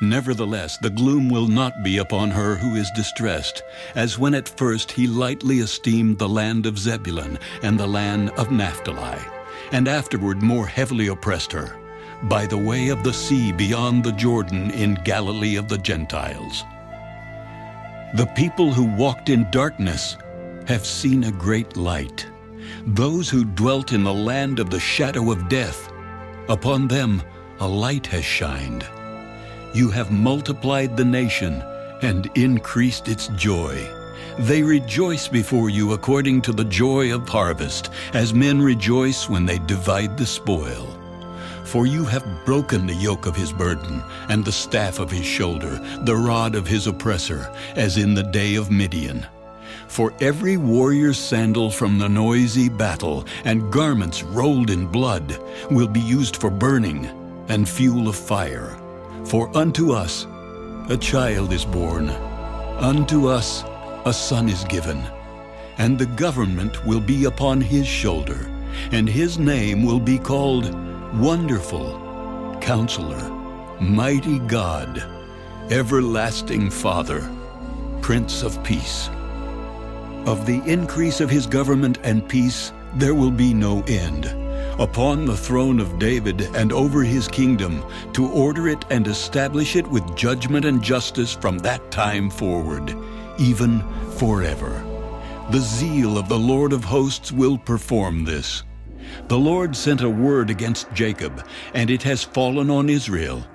Nevertheless, the gloom will not be upon her who is distressed, as when at first he lightly esteemed the land of Zebulun and the land of Naphtali, and afterward more heavily oppressed her, by the way of the sea beyond the Jordan in Galilee of the Gentiles. The people who walked in darkness have seen a great light. Those who dwelt in the land of the shadow of death, upon them a light has shined. You have multiplied the nation and increased its joy. They rejoice before you according to the joy of harvest, as men rejoice when they divide the spoil. For you have broken the yoke of his burden, and the staff of his shoulder, the rod of his oppressor, as in the day of Midian. For every warrior's sandal from the noisy battle, and garments rolled in blood, will be used for burning, and fuel of fire. For unto us a child is born, unto us a son is given, and the government will be upon his shoulder, and his name will be called Wonderful, Counselor, Mighty God, Everlasting Father, Prince of Peace. Of the increase of his government and peace there will be no end upon the throne of David and over his kingdom, to order it and establish it with judgment and justice from that time forward, even forever. The zeal of the Lord of hosts will perform this. The Lord sent a word against Jacob, and it has fallen on Israel.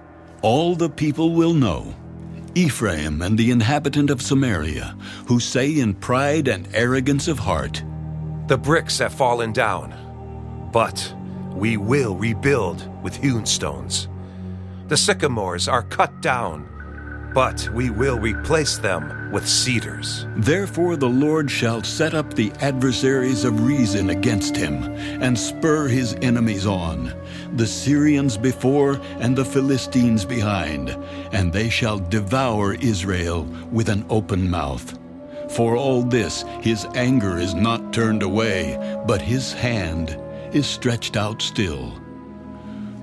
All the people will know. Ephraim and the inhabitant of Samaria, who say in pride and arrogance of heart, The bricks have fallen down but we will rebuild with hewn stones. The sycamores are cut down, but we will replace them with cedars. Therefore the Lord shall set up the adversaries of Rezin against him, and spur his enemies on, the Syrians before and the Philistines behind, and they shall devour Israel with an open mouth. For all this his anger is not turned away, but his hand is stretched out still.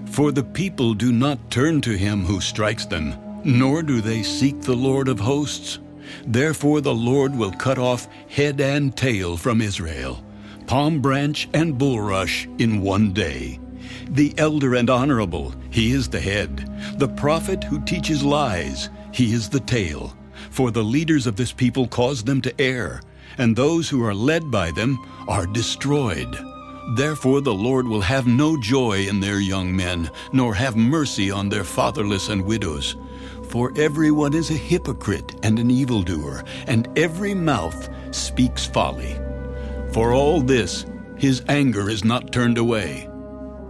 For the people do not turn to him who strikes them, nor do they seek the Lord of hosts. Therefore the Lord will cut off head and tail from Israel, palm branch and bulrush in one day. The elder and honorable, he is the head. The prophet who teaches lies, he is the tail. For the leaders of this people cause them to err, and those who are led by them are destroyed. Therefore the Lord will have no joy in their young men, nor have mercy on their fatherless and widows. For everyone is a hypocrite and an evildoer, and every mouth speaks folly. For all this, his anger is not turned away,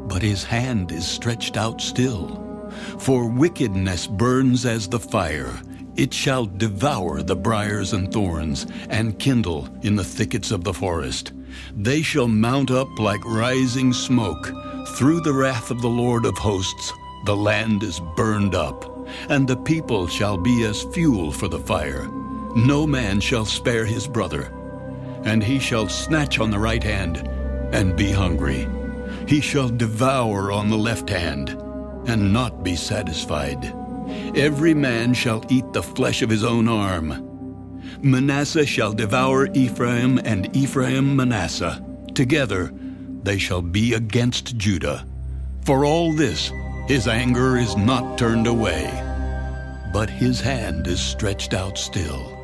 but his hand is stretched out still. For wickedness burns as the fire. It shall devour the briers and thorns, and kindle in the thickets of the forest. They shall mount up like rising smoke. Through the wrath of the Lord of hosts, the land is burned up, and the people shall be as fuel for the fire. No man shall spare his brother. And he shall snatch on the right hand and be hungry. He shall devour on the left hand and not be satisfied. Every man shall eat the flesh of his own arm Manasseh shall devour Ephraim, and Ephraim Manasseh. Together they shall be against Judah. For all this his anger is not turned away, but his hand is stretched out still.